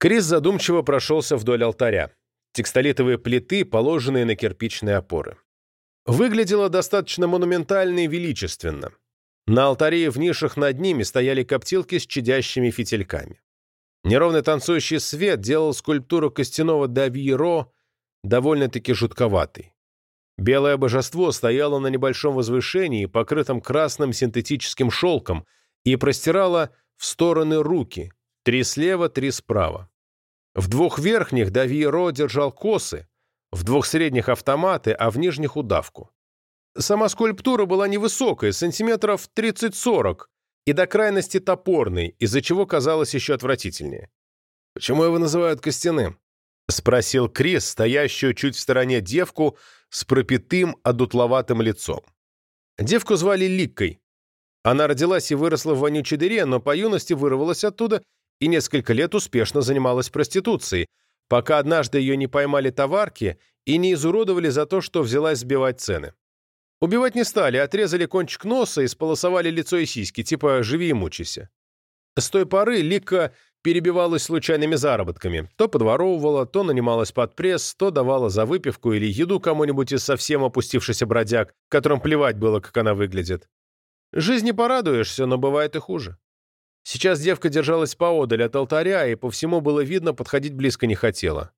Крис задумчиво прошелся вдоль алтаря. Текстолитовые плиты, положенные на кирпичные опоры. Выглядело достаточно монументально и величественно. На алтаре и в нишах над ними стояли коптилки с чадящими фитильками. Неровный танцующий свет делал скульптуру костяного Давиеро довольно-таки жутковатой. Белое божество стояло на небольшом возвышении, покрытом красным синтетическим шелком, и простирало в стороны руки, три слева, три справа. В двух верхних Давиеро держал косы, в двух средних автоматы, а в нижних удавку. Сама скульптура была невысокая, сантиметров 30-40, и до крайности топорной, из-за чего казалось еще отвратительнее. «Почему его называют костяным?» — спросил Крис, стоящую чуть в стороне девку с пропитым, одутловатым лицом. Девку звали Ликкой. Она родилась и выросла в вонючей дыре, но по юности вырвалась оттуда и несколько лет успешно занималась проституцией, пока однажды ее не поймали товарки и не изуродовали за то, что взялась сбивать цены. Убивать не стали, отрезали кончик носа и сполосовали лицо и сиськи, типа «живи и мучайся». С той поры Лика перебивалась случайными заработками. То подворовывала, то нанималась под пресс, то давала за выпивку или еду кому-нибудь из совсем опустившихся бродяг, которым плевать было, как она выглядит. Жизни порадуешься, но бывает и хуже. Сейчас девка держалась поодаль от алтаря, и по всему было видно, подходить близко не хотела.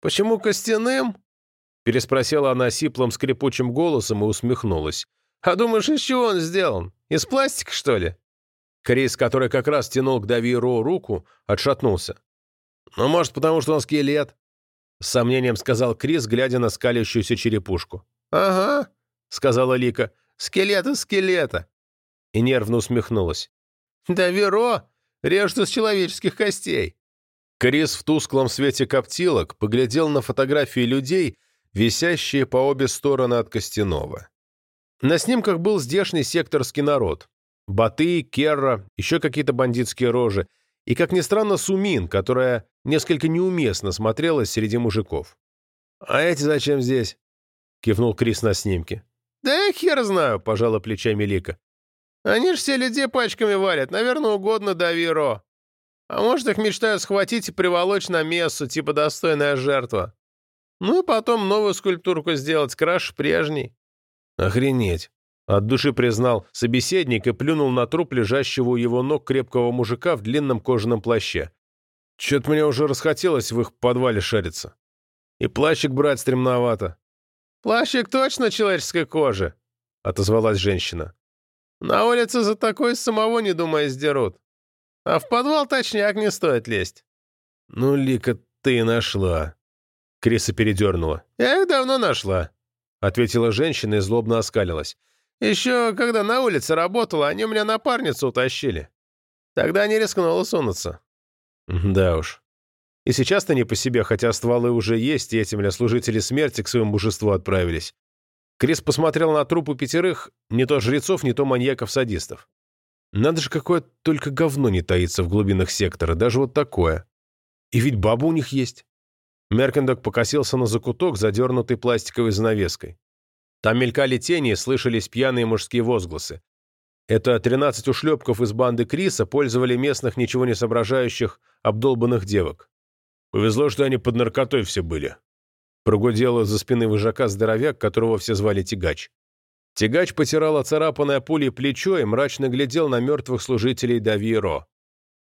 «Почему костяным?» Переспросила она сиплым скрипучим голосом и усмехнулась. «А думаешь, из чего он сделан? Из пластика, что ли?» Крис, который как раз тянул к Давиру руку, отшатнулся. «Ну, может, потому что он скелет?» С сомнением сказал Крис, глядя на скалящуюся черепушку. «Ага», — сказала Лика. «Скелет из скелета». И нервно усмехнулась. «Давиро режут из человеческих костей». Крис в тусклом свете коптилок поглядел на фотографии людей, висящие по обе стороны от Костянова. На снимках был здешний секторский народ. Баты, Керра, еще какие-то бандитские рожи. И, как ни странно, Сумин, которая несколько неуместно смотрелась среди мужиков. «А эти зачем здесь?» — кивнул Крис на снимке. «Да я хер знаю», — пожала плечами Лика. «Они ж все людей пачками валят, наверное, угодно Давиро. А может, их мечтают схватить и приволочь на мессу, типа достойная жертва. Ну и потом новую скульптурку сделать, краш прежней. Охренеть. От души признал собеседник и плюнул на труп лежащего у его ног крепкого мужика в длинном кожаном плаще. Чё-то мне уже расхотелось в их подвале шариться. И плащик брать стремновато. «Плащик точно человеческой кожи», — отозвалась женщина. «На улице за такой самого не думая сдерут. А в подвал точняк не стоит лезть». «Ну, Лика, ты нашла», Криса передернула. «Я их давно нашла», — ответила женщина и злобно оскалилась. «Еще когда на улице работала, они у меня напарницу утащили. Тогда не рискнула сунуться». «Да уж. И сейчас-то не по себе, хотя стволы уже есть, и этим для служители смерти к своему божеству отправились». Крис посмотрел на трупы пятерых, не то жрецов, не то маньяков-садистов. Надо же, какое только говно не таится в глубинах сектора, даже вот такое. И ведь баба у них есть. Меркендок покосился на закуток, задернутый пластиковой занавеской. Там мелькали тени и слышались пьяные мужские возгласы. Это тринадцать ушлепков из банды Криса пользовали местных ничего не соображающих, обдолбанных девок. Повезло, что они под наркотой все были. Прогудел из-за спины выжака здоровяк, которого все звали Тягач. Тягач потирал оцарапанное пулей плечо и мрачно глядел на мертвых служителей Давиро.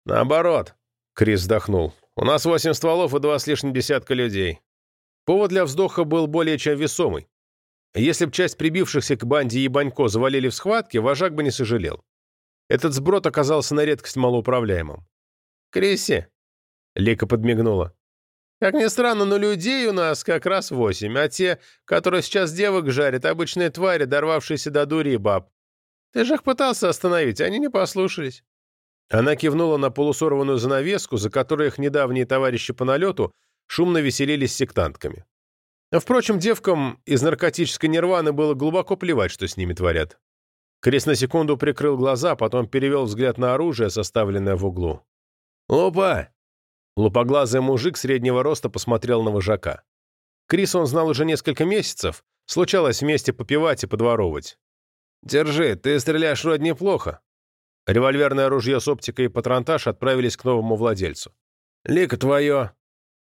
«Наоборот», — Крис вздохнул, у нас восемь стволов и два с лишним десятка людей. Повод для вздоха был более чем весомый. Если б часть прибившихся к банде Ебанько завалили в схватке, вожак бы не сожалел. Этот сброд оказался на редкость малоуправляемым. «Криси!» — Лика подмигнула. «Как ни странно, но людей у нас как раз восемь, а те, которые сейчас девок жарят, обычные твари, дорвавшиеся до дури и баб. Ты же их пытался остановить, они не послушались. Она кивнула на полусорванную занавеску, за которой их недавние товарищи по налету шумно веселились сектантками. Впрочем, девкам из наркотической нирваны было глубоко плевать, что с ними творят. Крис на секунду прикрыл глаза, потом перевел взгляд на оружие, составленное в углу. «Опа!» Лупоглазый мужик среднего роста посмотрел на вожака. Крис он знал уже несколько месяцев, случалось вместе попивать и подворовывать. «Держи, ты стреляешь вроде неплохо. Револьверное ружье с оптикой и патронтаж отправились к новому владельцу. «Лика твое!»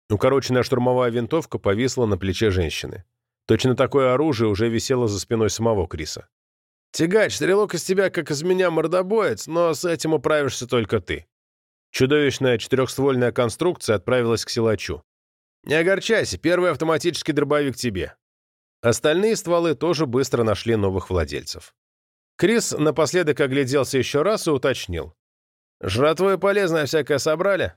Укороченная штурмовая винтовка повисла на плече женщины. Точно такое оружие уже висело за спиной самого Криса. «Тягач, стрелок из тебя, как из меня, мордобоец, но с этим управишься только ты». Чудовищная четырехствольная конструкция отправилась к силачу. «Не огорчайся, первый автоматический дробовик тебе». Остальные стволы тоже быстро нашли новых владельцев. Крис напоследок огляделся еще раз и уточнил. «Жратву полезное всякое собрали?»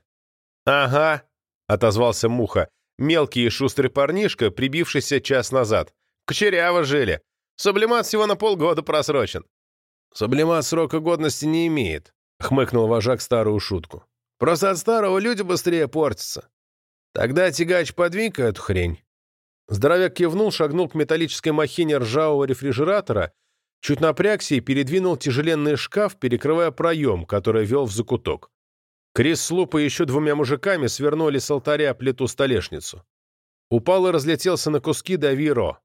«Ага», — отозвался Муха, мелкий и шустрый парнишка, прибившийся час назад. «Кучеряво жили. Сублимат всего на полгода просрочен». «Сублимат срока годности не имеет», — хмыкнул вожак старую шутку. «Просто от старого люди быстрее портятся. Тогда тягач подвинь-ка эту хрень». Здоровяк кивнул, шагнул к металлической махине ржавого рефрижератора, чуть напрягся и передвинул тяжеленный шкаф, перекрывая проем, который вел в закуток. Крис с Лупой еще двумя мужиками свернули с алтаря плиту-столешницу. Упал и разлетелся на куски Давиро.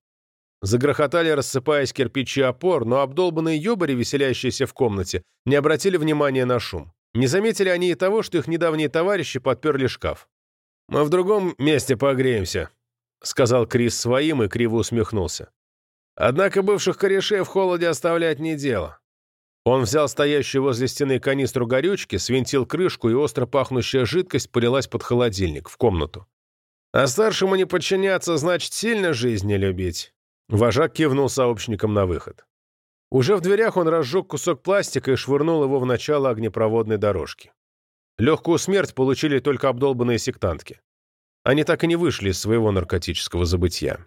Загрохотали, рассыпаясь кирпичи опор, но обдолбанные ёбари, веселящиеся в комнате, не обратили внимания на шум. Не заметили они и того, что их недавние товарищи подперли шкаф. «Мы в другом месте погреемся», — сказал Крис своим и криво усмехнулся. «Однако бывших корешей в холоде оставлять не дело. Он взял стоящую возле стены канистру горючки, свинтил крышку, и остро пахнущая жидкость полилась под холодильник, в комнату. «А старшему не подчиняться, значит, сильно жизнь не любить». Вожак кивнул сообщникам на выход. Уже в дверях он разжег кусок пластика и швырнул его в начало огнепроводной дорожки. Легкую смерть получили только обдолбанные сектантки. Они так и не вышли из своего наркотического забытья.